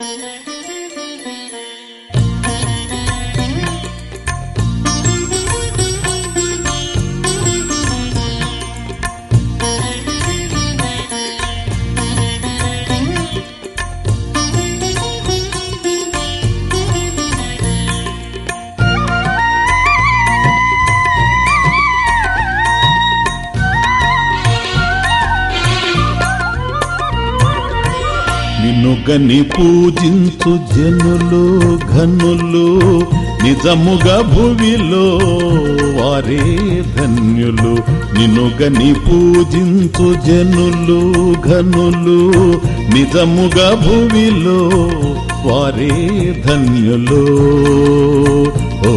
Mm-hmm. గని పూజించు జనులు ఘనులు నిజముగా భువిలో వారే ధన్యులు. నిన్ను గని పూజించు జనులు ఘనులు నిజముగా భువిలో వారే ధన్యులు. ఓ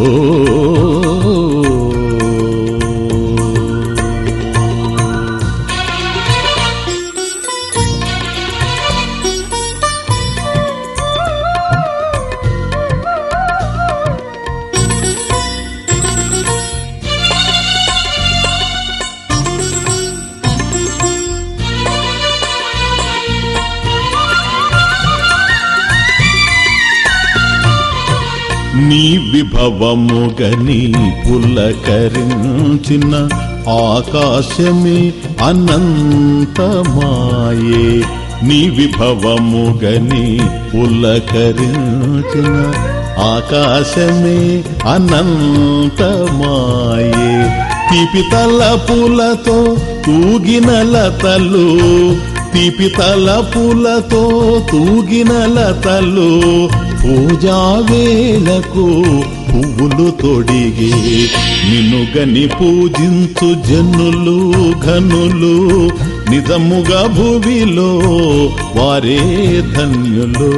నీ విభవముగని పులకరించిన ఆకాశమే అనంతమాయే. నీ విభవముగని పులకరించిన ఆకాశమే అనంతమాయే. పిపితల పూలతో తూగిన లతలు తీపి తలపులతో తూగిన లతలు పూజా వేలకు పువ్వులు తొడిగి నిన్నుగని పూజించు జనులు ఘనులు నిజముగా భువిలో వారే ధన్యులు.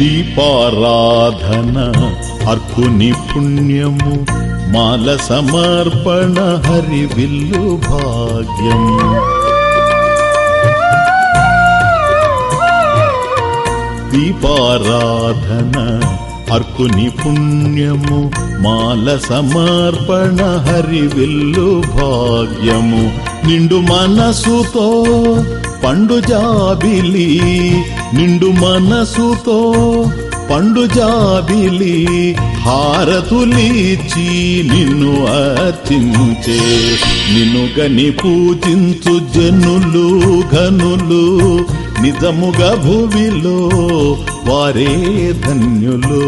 దీపారాధన అర్కుని పుణ్యము మాల సమర్పణ హరి విల్లు భాగ్యం. దీపారాధన అర్కుని పుణ్యము మాల సమర్పణ హరి విల్లు భాగ్యము. నిండు మనసుతో పండు జాబిలి నిండు మనసుతో పండు జాబిలి హారతులిచి నిన్ను అర్చించే. నిన్ను గని పూజించు జనులు ఘనులు నిజముగా భువిలో వారే ధన్యులు.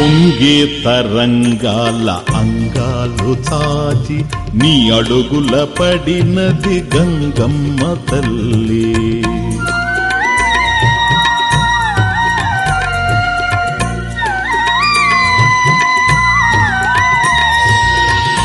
పొంగే తరంగాల అంగాలు తాచి నీ అడుగుల పడినది గంగమ్మ తల్లి.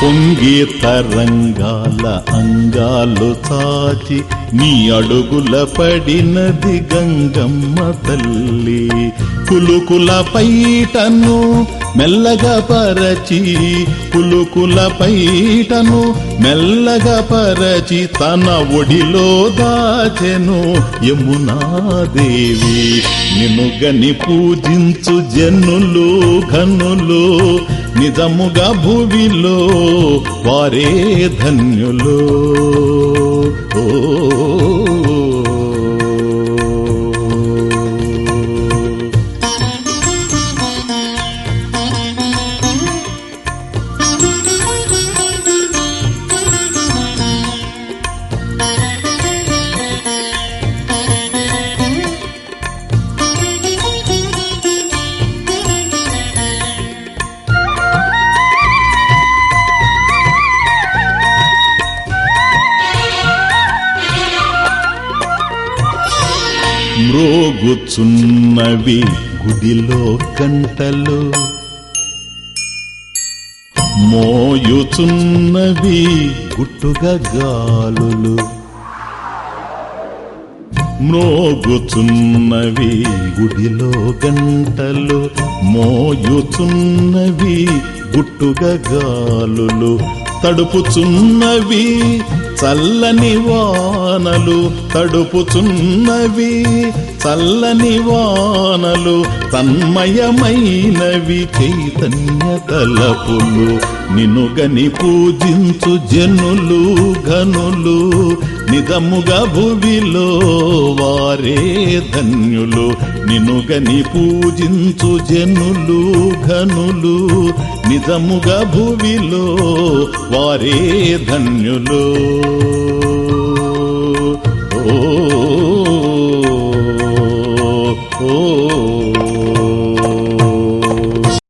పొంగే తరంగాల అంగాలు చాచి నీ అడుగుల పడినది గంగమ్మ తల్లి. కులుకుల పైటను మెల్లగా పరచి కులుకుల పైటను మెల్లగా పరచి తన ఒడిలో దాచెను యమునా దేవి. నిన్ను గని పూజించు జనులు ఘనులు నిజముగా భువిలో వారే ధన్యులు. ఓ మ్రోగుచున్నవి గుడిలో గంటలు. మోయుచున్నవి గుట్టుగా గాలులు. మ్రోగుచున్నవి గుడిలో గంటలు. మోయుచున్నవి గుట్టుగా గాలులు. తడుపుచున్నవి చల్లని వానలు తడుపుచున్నవి. చల్లని వానలు తన్మయమైనవి చైతన్య తలపులు. నినుగని పూజించు జనులు ఘనులు నిజముగా భువిలో వారే ధన్యులు. నినుగని పూజించు జనులు ఘనులు నిజముగా భువిలో వారే ధన్యులు. ఓ 哦。